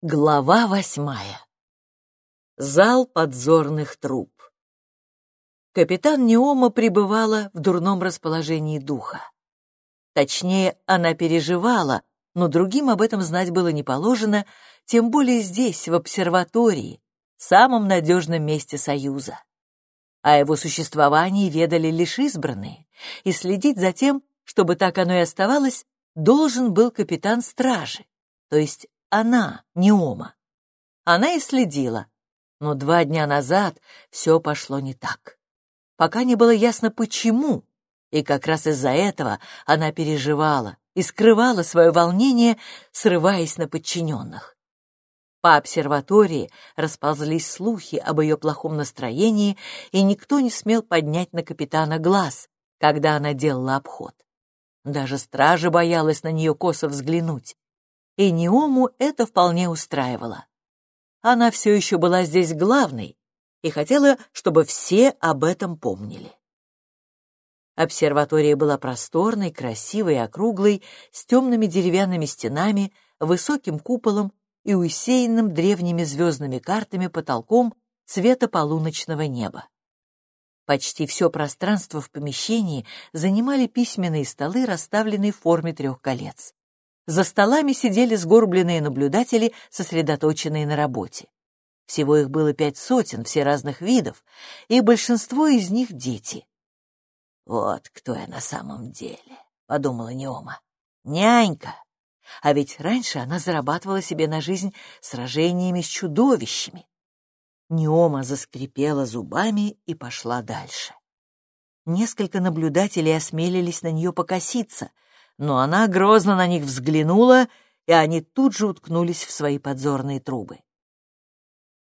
Глава восьмая. Зал подзорных труб. Капитан Неома пребывала в дурном расположении духа. Точнее, она переживала, но другим об этом знать было не положено, тем более здесь, в обсерватории, самом надежном месте Союза. О его существовании ведали лишь избранные, и следить за тем, чтобы так оно и оставалось, должен был капитан стражи, то есть она, не Ома. Она и следила, но два дня назад все пошло не так. Пока не было ясно, почему, и как раз из-за этого она переживала и скрывала свое волнение, срываясь на подчиненных. По обсерватории расползлись слухи об ее плохом настроении, и никто не смел поднять на капитана глаз, когда она делала обход. Даже стража боялась на нее косо взглянуть, и Неому это вполне устраивало. Она все еще была здесь главной и хотела, чтобы все об этом помнили. Обсерватория была просторной, красивой и округлой, с темными деревянными стенами, высоким куполом и усеянным древними звездными картами потолком цвета полуночного неба. Почти все пространство в помещении занимали письменные столы, расставленные в форме трех колец. За столами сидели сгорбленные наблюдатели, сосредоточенные на работе. Всего их было пять сотен, все разных видов, и большинство из них — дети. «Вот кто я на самом деле», — подумала Неома. «Нянька! А ведь раньше она зарабатывала себе на жизнь сражениями с чудовищами». Неома заскрипела зубами и пошла дальше. Несколько наблюдателей осмелились на нее покоситься — но она грозно на них взглянула, и они тут же уткнулись в свои подзорные трубы.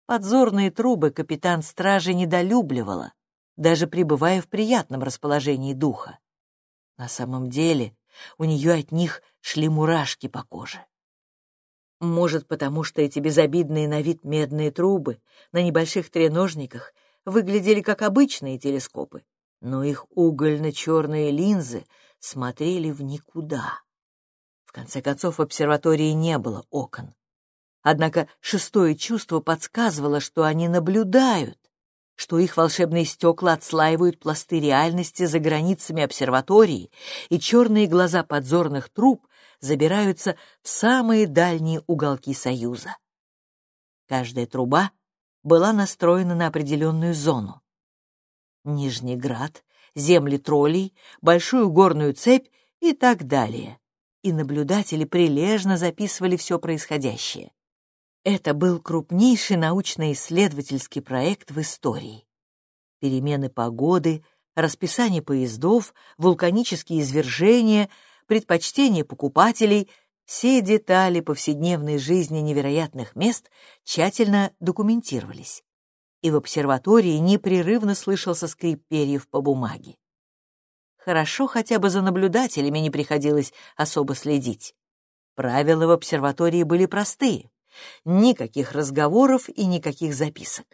Подзорные трубы капитан стражи недолюбливала, даже пребывая в приятном расположении духа. На самом деле у нее от них шли мурашки по коже. Может, потому что эти безобидные на вид медные трубы на небольших треножниках выглядели как обычные телескопы, но их угольно-черные линзы смотрели в никуда. В конце концов, в обсерватории не было окон. Однако шестое чувство подсказывало, что они наблюдают, что их волшебные стекла отслаивают пласты реальности за границами обсерватории, и черные глаза подзорных труб забираются в самые дальние уголки Союза. Каждая труба была настроена на определенную зону. Нижний град земли троллей, большую горную цепь и так далее. И наблюдатели прилежно записывали все происходящее. Это был крупнейший научно-исследовательский проект в истории. Перемены погоды, расписание поездов, вулканические извержения, предпочтения покупателей — все детали повседневной жизни невероятных мест тщательно документировались и в обсерватории непрерывно слышался скрип перьев по бумаге. Хорошо хотя бы за наблюдателями не приходилось особо следить. Правила в обсерватории были простые. Никаких разговоров и никаких записок.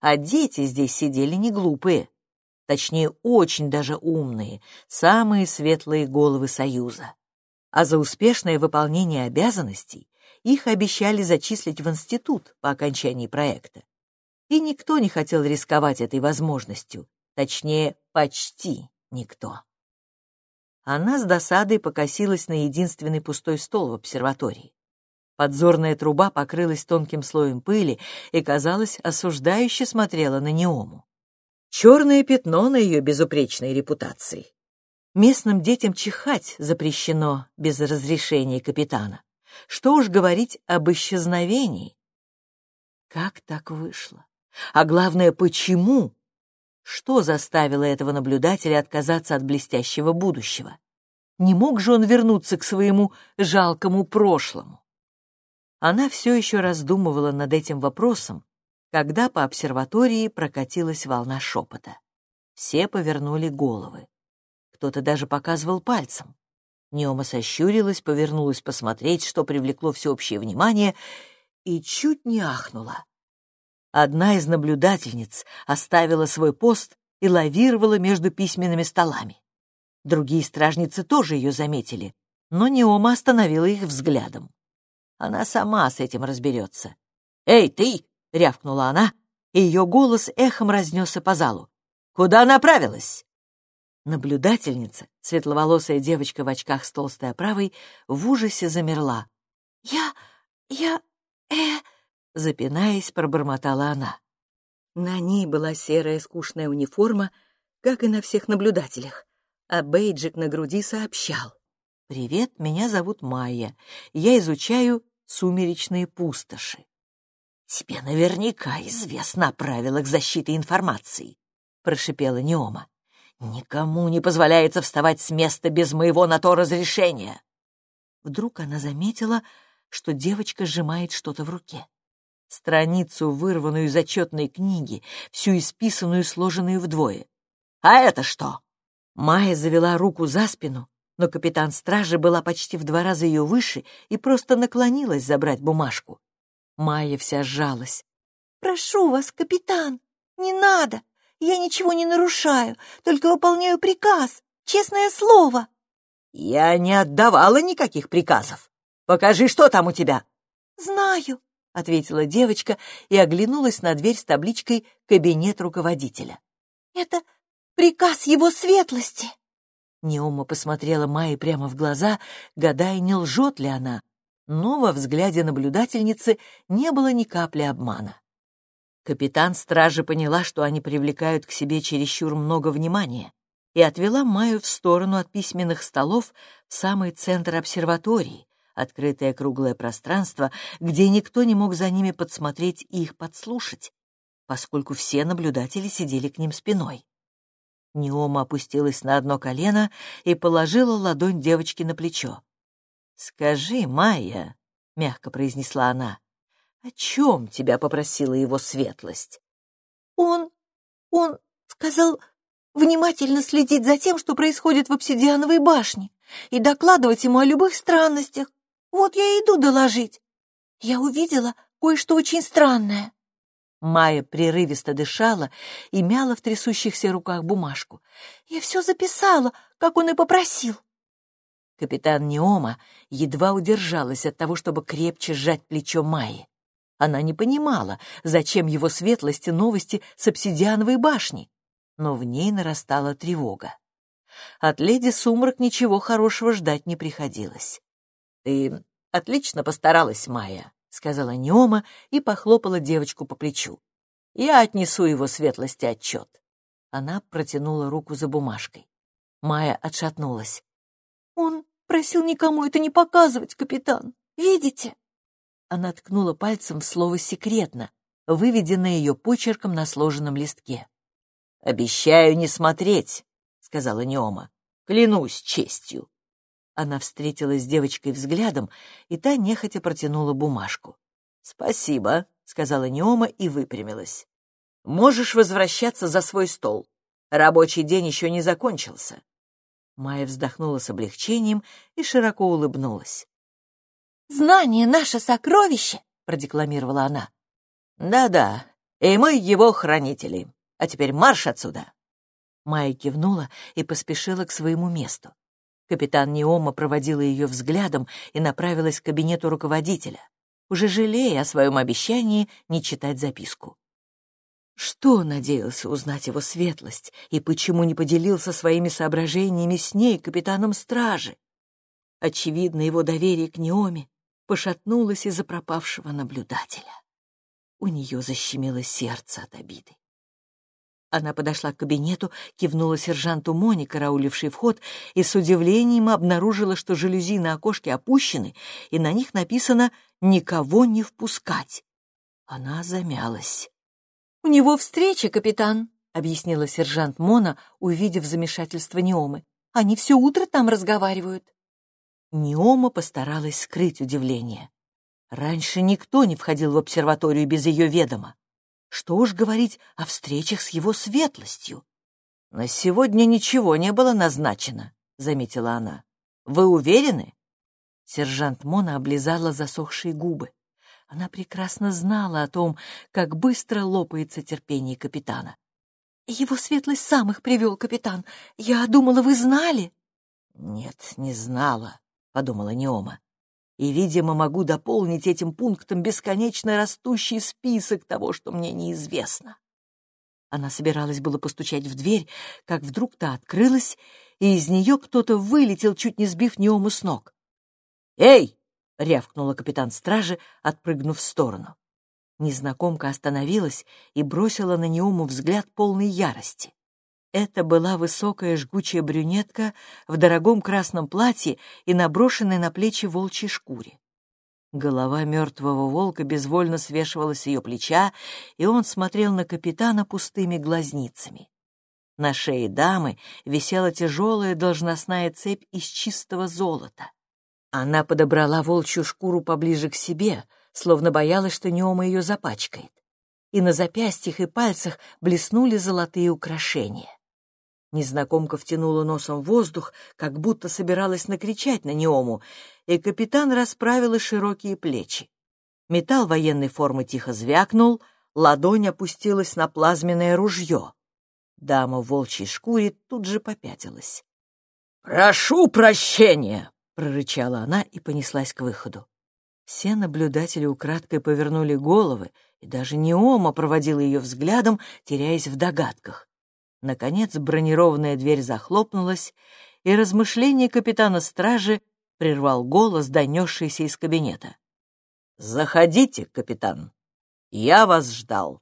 А дети здесь сидели не глупые, точнее, очень даже умные, самые светлые головы Союза. А за успешное выполнение обязанностей их обещали зачислить в институт по окончании проекта и никто не хотел рисковать этой возможностью, точнее, почти никто. Она с досадой покосилась на единственный пустой стол в обсерватории. Подзорная труба покрылась тонким слоем пыли и, казалось, осуждающе смотрела на Неому. Черное пятно на ее безупречной репутации. Местным детям чихать запрещено без разрешения капитана. Что уж говорить об исчезновении. Как так вышло? А главное, почему? Что заставило этого наблюдателя отказаться от блестящего будущего? Не мог же он вернуться к своему жалкому прошлому? Она все еще раздумывала над этим вопросом, когда по обсерватории прокатилась волна шепота. Все повернули головы. Кто-то даже показывал пальцем. Неома сощурилась, повернулась посмотреть, что привлекло всеобщее внимание, и чуть не ахнула. Одна из наблюдательниц оставила свой пост и лавировала между письменными столами. Другие стражницы тоже ее заметили, но Неома остановила их взглядом. Она сама с этим разберется. «Эй, ты!» — рявкнула она, и ее голос эхом разнесся по залу. «Куда направилась?» Наблюдательница, светловолосая девочка в очках с толстой оправой, в ужасе замерла. «Я... я... э...» — запинаясь, пробормотала она. На ней была серая скучная униформа, как и на всех наблюдателях, а бейджик на груди сообщал. «Привет, меня зовут Майя. Я изучаю сумеречные пустоши». «Тебе наверняка известно о правилах защиты информации», — прошипела Неома. «Никому не позволяется вставать с места без моего на то разрешения». Вдруг она заметила, что девочка сжимает что-то в руке страницу, вырванную из отчетной книги, всю исписанную и сложенную вдвое. «А это что?» Майя завела руку за спину, но капитан стражи была почти в два раза ее выше и просто наклонилась забрать бумажку. Майя вся сжалась. «Прошу вас, капитан, не надо. Я ничего не нарушаю, только выполняю приказ. Честное слово». «Я не отдавала никаких приказов. Покажи, что там у тебя». «Знаю. — ответила девочка и оглянулась на дверь с табличкой «Кабинет руководителя». «Это приказ его светлости!» Неома посмотрела Майе прямо в глаза, гадая, не лжет ли она, но во взгляде наблюдательницы не было ни капли обмана. Капитан стражи поняла, что они привлекают к себе чересчур много внимания, и отвела Майю в сторону от письменных столов в самый центр обсерватории, открытое круглое пространство, где никто не мог за ними подсмотреть и их подслушать, поскольку все наблюдатели сидели к ним спиной. Неома опустилась на одно колено и положила ладонь девочки на плечо. «Скажи, Майя», — мягко произнесла она, — «о чем тебя попросила его светлость?» «Он... он сказал внимательно следить за тем, что происходит в обсидиановой башне, и докладывать ему о любых странностях, вот я и иду доложить. Я увидела кое-что очень странное». Майя прерывисто дышала и мяла в трясущихся руках бумажку. «Я все записала, как он и попросил». Капитан Неома едва удержалась от того, чтобы крепче сжать плечо Майи. Она не понимала, зачем его светлости новости с обсидиановой башни, но в ней нарастала тревога. От леди Сумрак ничего хорошего ждать не приходилось. «Ты отлично постаралась, Майя», — сказала Неома и похлопала девочку по плечу. «Я отнесу его светлости отчет». Она протянула руку за бумажкой. Майя отшатнулась. «Он просил никому это не показывать, капитан. Видите?» Она ткнула пальцем в слово «секретно», выведенное ее почерком на сложенном листке. «Обещаю не смотреть», — сказала Неома. «Клянусь честью». Она встретилась с девочкой взглядом, и та нехотя протянула бумажку. «Спасибо», — сказала Неома и выпрямилась. «Можешь возвращаться за свой стол. Рабочий день еще не закончился». Майя вздохнула с облегчением и широко улыбнулась. «Знание — наше сокровище!» — продекламировала она. «Да-да, и мы его хранители. А теперь марш отсюда!» Майя кивнула и поспешила к своему месту. Капитан Неома проводила ее взглядом и направилась к кабинету руководителя, уже жалея о своем обещании не читать записку. Что надеялся узнать его светлость и почему не поделился своими соображениями с ней, капитаном стражи? Очевидно, его доверие к Неоме пошатнулось из-за пропавшего наблюдателя. У нее защемило сердце от обиды. Она подошла к кабинету, кивнула сержанту Мони, карауливший вход, и с удивлением обнаружила, что жалюзи на окошке опущены, и на них написано «Никого не впускать». Она замялась. «У него встреча, капитан», — объяснила сержант Мона, увидев замешательство Неомы. «Они все утро там разговаривают». Неома постаралась скрыть удивление. Раньше никто не входил в обсерваторию без ее ведома. Что уж говорить о встречах с его светлостью. «На сегодня ничего не было назначено», — заметила она. «Вы уверены?» Сержант Мона облизала засохшие губы. Она прекрасно знала о том, как быстро лопается терпение капитана. «Его светлость сам их привел, капитан. Я думала, вы знали». «Нет, не знала», — подумала Неома. И, видимо, могу дополнить этим пунктом бесконечно растущий список того, что мне неизвестно. Она собиралась было постучать в дверь, как вдруг та открылась, и из нее кто-то вылетел, чуть не сбив Неому с ног. «Эй!» — рявкнула капитан стражи, отпрыгнув в сторону. Незнакомка остановилась и бросила на Неому взгляд полной ярости. Это была высокая жгучая брюнетка в дорогом красном платье и наброшенной на плечи волчьей шкуре. Голова мертвого волка безвольно свешивалась с ее плеча, и он смотрел на капитана пустыми глазницами. На шее дамы висела тяжелая должностная цепь из чистого золота. Она подобрала волчью шкуру поближе к себе, словно боялась, что Неома ее запачкает. И на запястьях и пальцах блеснули золотые украшения. Незнакомка втянула носом воздух, как будто собиралась накричать на Неому, и капитан расправила широкие плечи. Металл военной формы тихо звякнул, ладонь опустилась на плазменное ружье. Дама в волчьей шкуре тут же попятилась. «Прошу прощения!» — прорычала она и понеслась к выходу. Все наблюдатели украдкой повернули головы, и даже Неома проводила ее взглядом, теряясь в догадках. Наконец бронированная дверь захлопнулась, и размышление капитана стражи прервал голос, донесшийся из кабинета. «Заходите, капитан. Я вас ждал».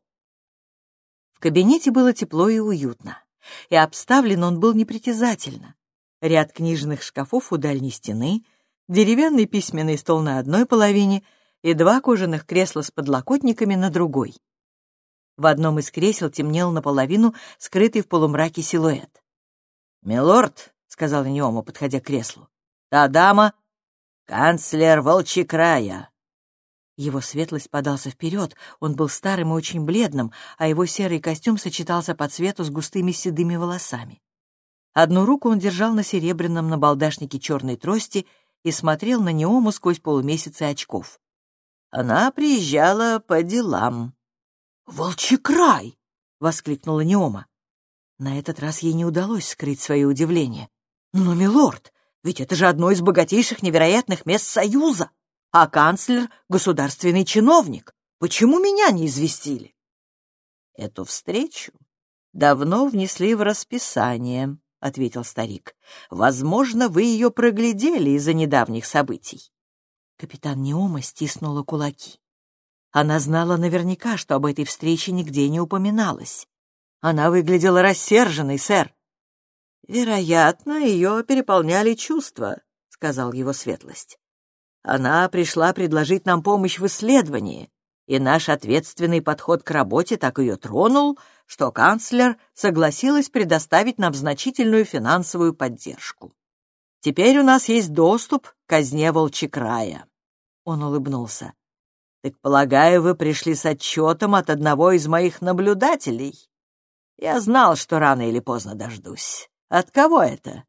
В кабинете было тепло и уютно, и обставлен он был непритязательно. Ряд книжных шкафов у дальней стены, деревянный письменный стол на одной половине и два кожаных кресла с подлокотниками на другой. В одном из кресел темнел наполовину скрытый в полумраке силуэт. «Милорд», — сказал Неома, подходя к креслу, — «та дама — канцлер Волчекрая». Его светлость подался вперед, он был старым и очень бледным, а его серый костюм сочетался по цвету с густыми седыми волосами. Одну руку он держал на серебряном набалдашнике черной трости и смотрел на Неому сквозь полумесяцы очков. Она приезжала по делам. «Волчий край!» — воскликнула Неома. На этот раз ей не удалось скрыть свое удивление. «Но, милорд, ведь это же одно из богатейших невероятных мест Союза, а канцлер — государственный чиновник. Почему меня не известили?» «Эту встречу давно внесли в расписание», — ответил старик. «Возможно, вы ее проглядели из-за недавних событий». Капитан Неома стиснула кулаки. Она знала наверняка, что об этой встрече нигде не упоминалось. Она выглядела рассерженной, сэр. «Вероятно, ее переполняли чувства», — сказал его светлость. «Она пришла предложить нам помощь в исследовании, и наш ответственный подход к работе так ее тронул, что канцлер согласилась предоставить нам значительную финансовую поддержку. Теперь у нас есть доступ к казне Волчекрая». Он улыбнулся. Так, полагаю, вы пришли с отчетом от одного из моих наблюдателей? Я знал, что рано или поздно дождусь. От кого это?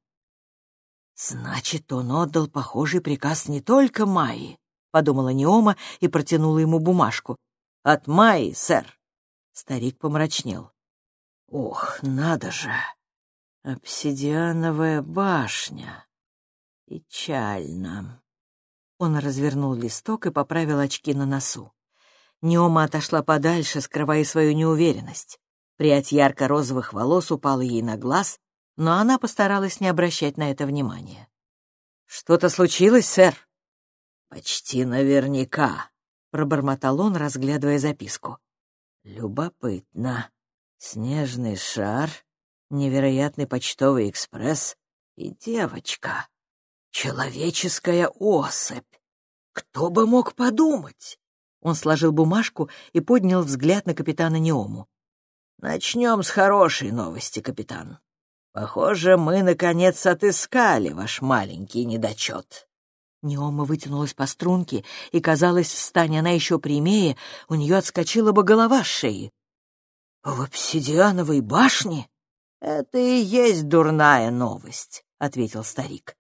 Значит, он отдал похожий приказ не только Майи, подумала Неома и протянула ему бумажку. От Майи, сэр. Старик помрачнел. Ох, надо же! Обсидиановая башня. Печально. Он развернул листок и поправил очки на носу. Неома отошла подальше, скрывая свою неуверенность. Прядь ярко-розовых волос упала ей на глаз, но она постаралась не обращать на это внимания. «Что-то случилось, сэр?» «Почти наверняка», — пробормотал он, разглядывая записку. «Любопытно. Снежный шар, невероятный почтовый экспресс и девочка. Человеческая особь. Кто бы мог подумать? Он сложил бумажку и поднял взгляд на капитана Неому. Начнем с хорошей новости, капитан. Похоже, мы, наконец, отыскали ваш маленький недочет. Неома вытянулась по струнке, и, казалось, встань она еще прямее, у нее отскочила бы голова с шеи. «В обсидиановой башне?» «Это и есть дурная новость», — ответил старик.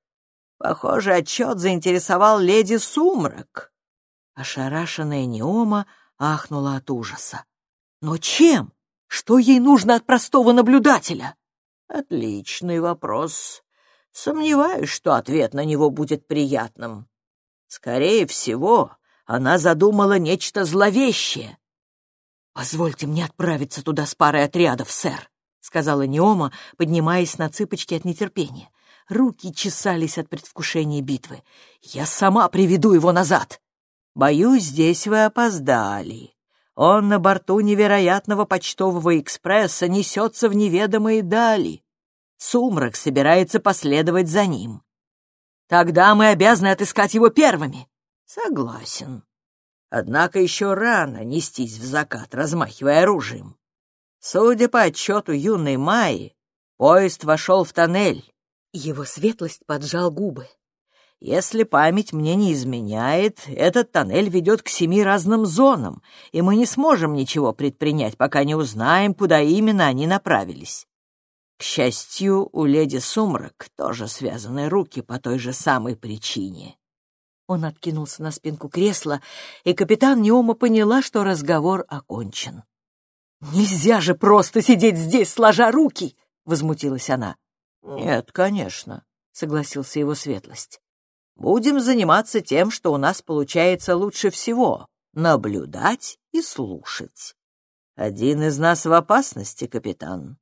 Похоже, отчет заинтересовал леди Сумрак. Ошарашенная Неома ахнула от ужаса. Но чем? Что ей нужно от простого наблюдателя? Отличный вопрос. Сомневаюсь, что ответ на него будет приятным. Скорее всего, она задумала нечто зловещее. «Позвольте мне отправиться туда с парой отрядов, сэр», — сказала Неома, поднимаясь на цыпочки от нетерпения. Руки чесались от предвкушения битвы. «Я сама приведу его назад!» «Боюсь, здесь вы опоздали. Он на борту невероятного почтового экспресса несется в неведомые дали. Сумрак собирается последовать за ним. Тогда мы обязаны отыскать его первыми». «Согласен. Однако еще рано нестись в закат, размахивая оружием. Судя по отчету юной Майи, поезд вошел в тоннель. Его светлость поджал губы. Если память мне не изменяет, этот тоннель ведет к семи разным зонам, и мы не сможем ничего предпринять, пока не узнаем, куда именно они направились. К счастью, у леди Сумрак тоже связаны руки по той же самой причине. Он откинулся на спинку кресла, и капитан Неома поняла, что разговор окончен. «Нельзя же просто сидеть здесь, сложа руки!» — возмутилась она. «Нет, конечно», — согласился его светлость. «Будем заниматься тем, что у нас получается лучше всего — наблюдать и слушать. Один из нас в опасности, капитан.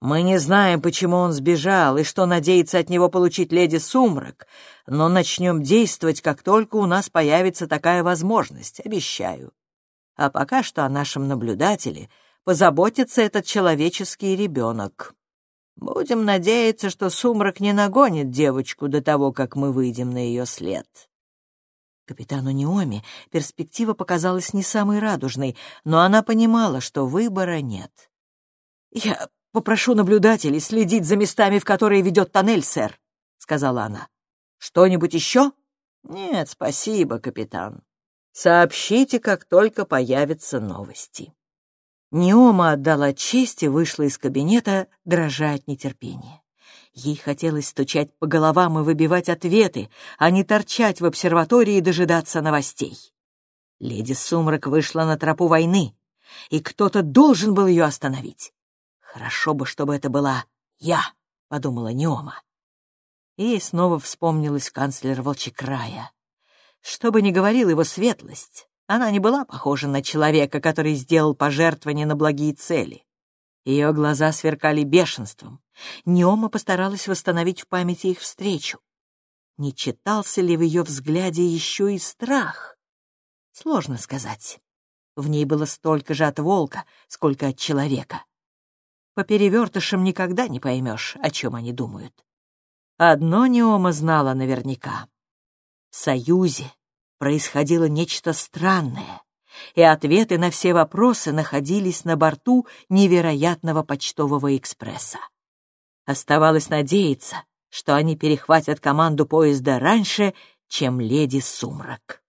Мы не знаем, почему он сбежал и что надеется от него получить леди Сумрак, но начнем действовать, как только у нас появится такая возможность, обещаю. А пока что о нашем наблюдателе — позаботится этот человеческий ребенок. Будем надеяться, что сумрак не нагонит девочку до того, как мы выйдем на ее след. Капитану Неоми перспектива показалась не самой радужной, но она понимала, что выбора нет. «Я попрошу наблюдателей следить за местами, в которые ведет тоннель, сэр», — сказала она. «Что-нибудь еще?» «Нет, спасибо, капитан. Сообщите, как только появятся новости». Неома отдала честь и вышла из кабинета, дрожа от нетерпения. Ей хотелось стучать по головам и выбивать ответы, а не торчать в обсерватории и дожидаться новостей. Леди Сумрак вышла на тропу войны, и кто-то должен был ее остановить. «Хорошо бы, чтобы это была я», — подумала Неома. И ей снова вспомнилась канцлер Волчекрая. Что бы ни говорил его светлость, она не была похожа на человека, который сделал пожертвование на благие цели. Ее глаза сверкали бешенством. Неома постаралась восстановить в памяти их встречу. Не читался ли в ее взгляде еще и страх? Сложно сказать. В ней было столько же от волка, сколько от человека. По перевертышам никогда не поймешь, о чем они думают. Одно Неома знала наверняка. В Союзе происходило нечто странное, и ответы на все вопросы находились на борту невероятного почтового экспресса. Оставалось надеяться, что они перехватят команду поезда раньше, чем леди Сумрак.